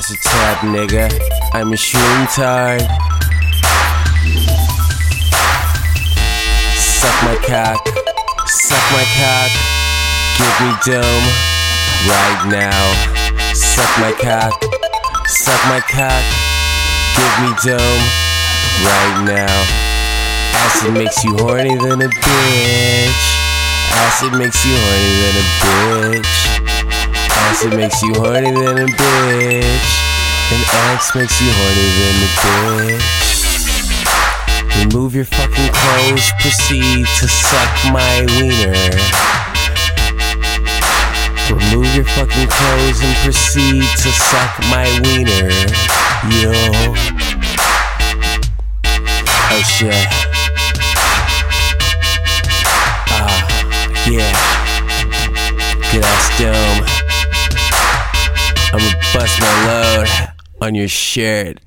Acid tap, nigga. I'm a shroom tard. Suck my cock, suck my cock. Give me dome right now. Suck my cock, suck my cock. Give me dome right now. Acid makes you horny than a bitch. Acid makes you horny than a bitch. Acid makes you horny than a bitch. And X makes you horny than a bitch. Remove your fucking clothes, proceed to suck my wiener. Remove your fucking clothes and proceed to suck my wiener. Yo. Oh shit. Ah, yeah. Good ass dome. I'ma bust my load on your shirt.